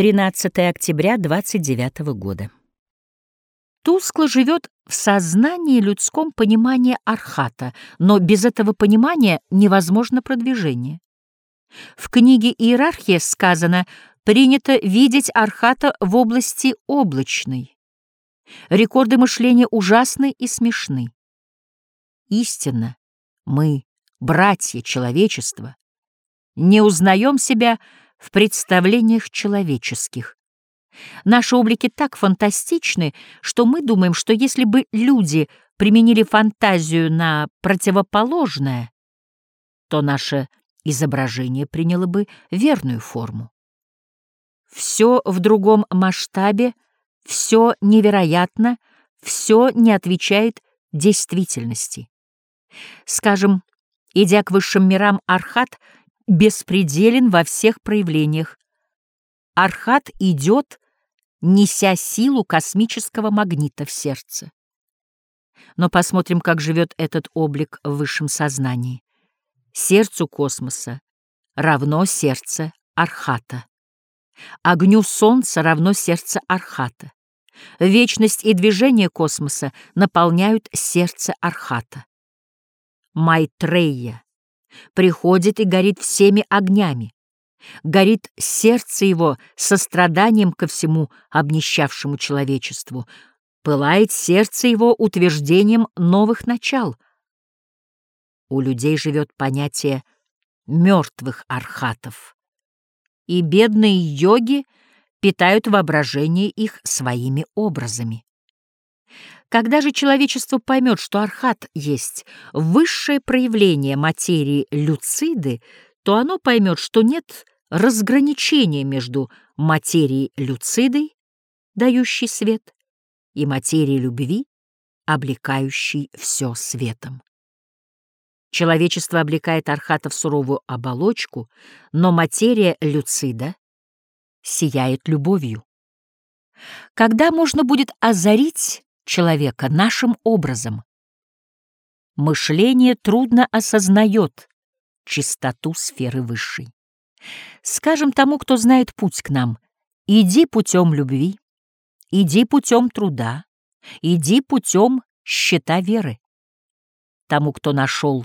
13 октября 29 года. Тускло живет в сознании людском понимание архата, но без этого понимания невозможно продвижение. В книге «Иерархия» сказано «принято видеть архата в области облачной». Рекорды мышления ужасны и смешны. Истинно, мы, братья человечества, не узнаем себя в представлениях человеческих. Наши облики так фантастичны, что мы думаем, что если бы люди применили фантазию на противоположное, то наше изображение приняло бы верную форму. Все в другом масштабе, все невероятно, все не отвечает действительности. Скажем, идя к высшим мирам, Архат беспределен во всех проявлениях. Архат идет, неся силу космического магнита в сердце. Но посмотрим, как живет этот облик в высшем сознании. Сердцу космоса равно сердце Архата. Огню Солнца равно сердце Архата. Вечность и движение космоса наполняют сердце Архата. Майтрея приходит и горит всеми огнями. Горит сердце его состраданием ко всему обнищавшему человечеству. Пылает сердце его утверждением новых начал. У людей живет понятие мертвых архатов. И бедные йоги питают воображение их своими образами. Когда же человечество поймет, что архат есть высшее проявление материи люциды, то оно поймет, что нет разграничения между материей люцидой, дающей свет, и материей любви, облекающей все светом. Человечество облекает архата в суровую оболочку, но материя люцида сияет любовью. Когда можно будет озарить человека нашим образом. Мышление трудно осознает чистоту сферы высшей. Скажем тому, кто знает путь к нам, иди путем любви, иди путем труда, иди путем щита веры. Тому, кто нашел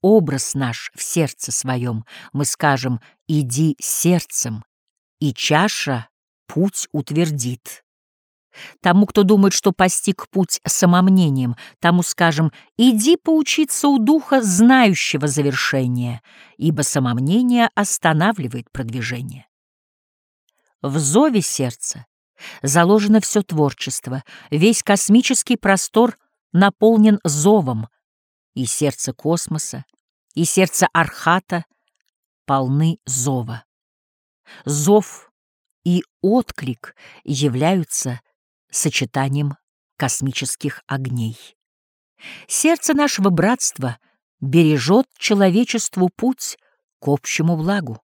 образ наш в сердце своем, мы скажем, иди сердцем, и чаша путь утвердит. Тому, кто думает, что постиг путь самомнением, тому скажем, иди поучиться у духа, знающего завершения, ибо самомнение останавливает продвижение. В зове сердца заложено все творчество, весь космический простор наполнен зовом, и сердце космоса, и сердце Архата полны зова. Зов и отклик являются сочетанием космических огней. Сердце нашего братства бережет человечеству путь к общему благу.